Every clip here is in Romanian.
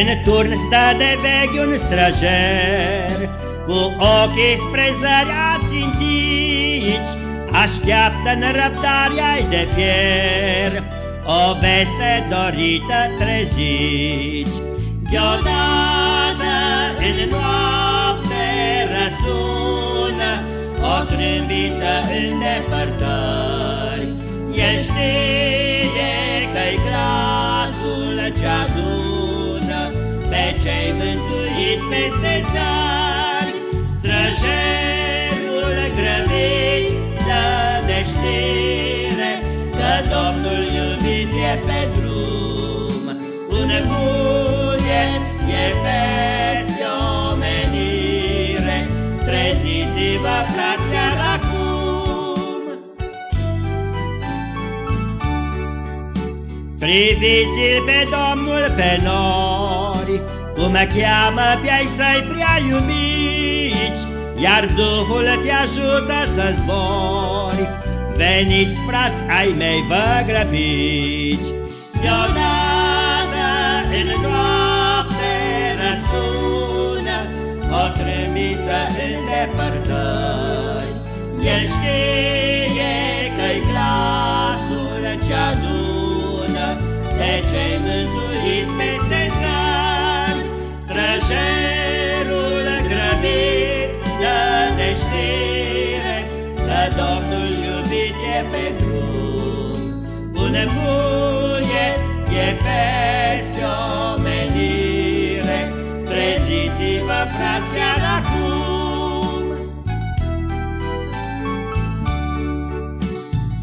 În turn stă de vechi un străjer, Cu ochii spre zărea țintiți, Așteaptă în răbdarea de fier, O veste dorită treziți. Deodată în noapte răsună O trâmbiță în Priviți-l pe Domnul pe noi, cum cheamă pe ai săi prea iubiți, Iar Duhul te ajută să zbori. Veniți, frați ai mei, vă grăbiți. Deodată în noapte răsună O trâmbiță în depărtări, El știe cei mântuiți peste Străjerul grăbit dă de știre Că Domnul iubit e pe drum Un buiet e peste omenire Treziți-vă, frați, chiar acum.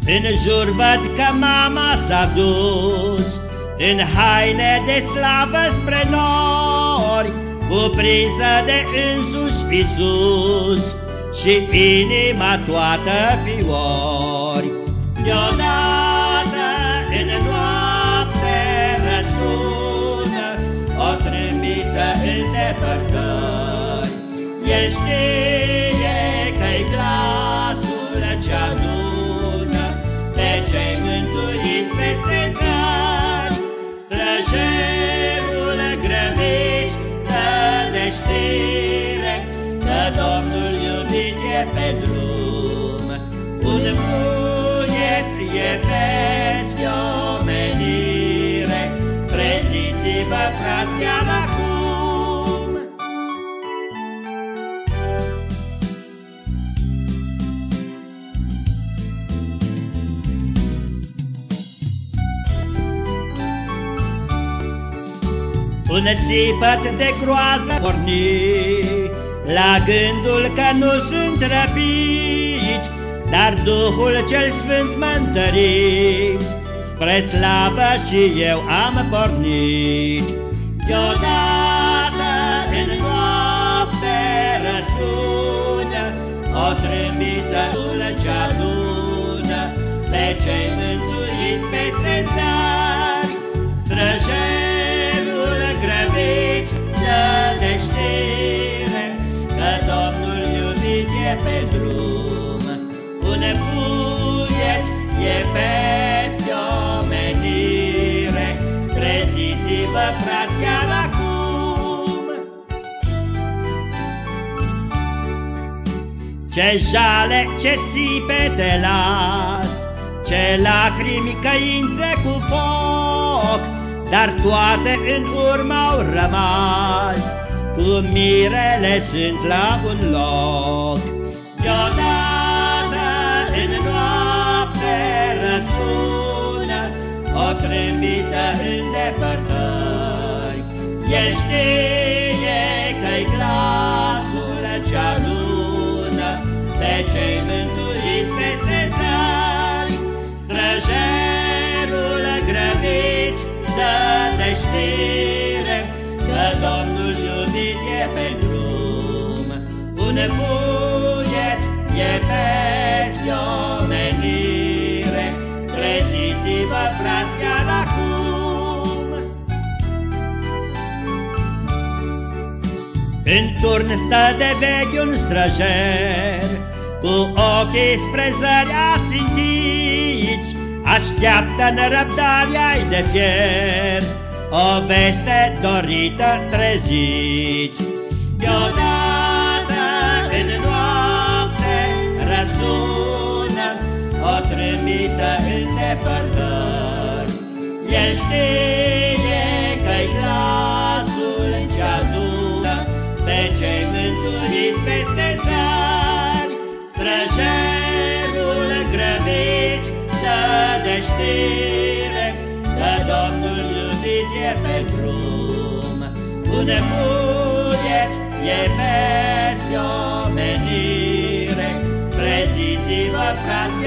În jur văd că mama s-a dus În haine de slavă spre noi flori, cuprinsă de însuși Isus și inima toată fiori. Deodată în noapte răsună o trâmbiță în depărtări, El știe că-i glasul buieț e peste omenire Treziți-vă, frați, chiar acum. Un țipăt de groază porni La gândul că nu sunt răpit Dar Duhul cel Sfânt mă întări Spre slavă și eu am pornit. Deodată în noapte răsună O trâmbiță ce adună Pe cei mântuiți peste zari. Străjeri pe drum Un buiet e peste omenire. Treziți-vă, frați, chiar acum. Ce jale, ce țipe te las Ce lacrimi, căințe cu foc Dar toate în urmă au rămas Cu mirele sunt la un loc. Deodată depărtări El știe că-i glasul ce adună Pe cei mântuiți peste zari Străjerul grăbit dă de știre Că Domnul iubit e pe drum. Un bun e peste omenire, treziți-vă, frați, În turn stă de vechi un străjer, Cu ochii spre zărea țintiți, Așteaptă în răbdarea de fier, O veste dorită treziți. Deodată în noapte răsună O trâmbiță în depărtări El știe pe drum Un buget e peste omenire. Preziți-vă frați